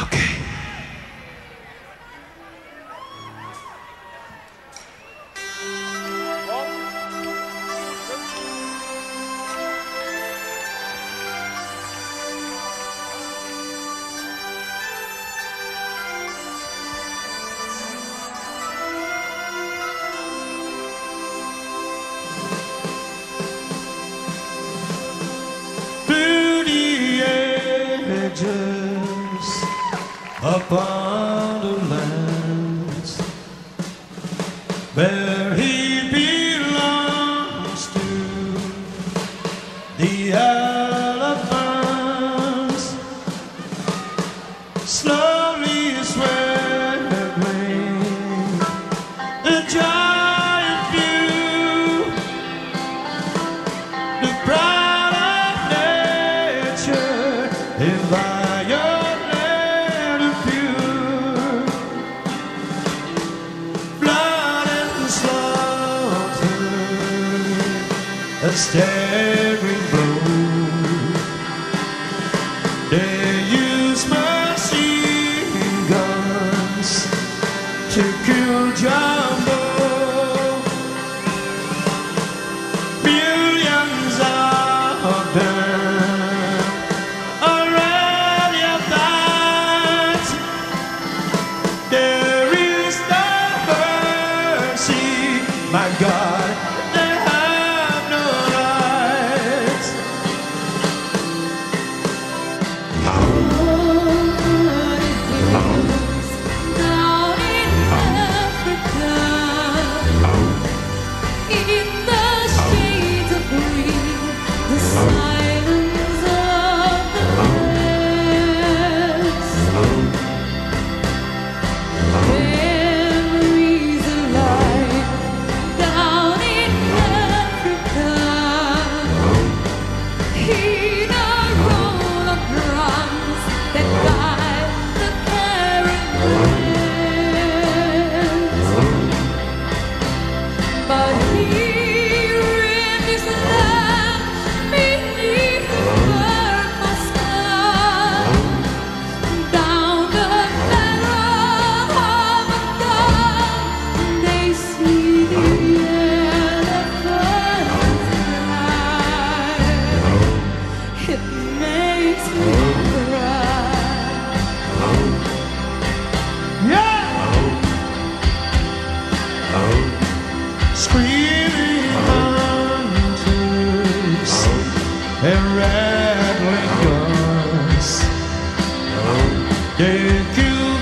Okay. upon the lands where he belongs to the earth. a staring blow. They use my Yes. Thank you.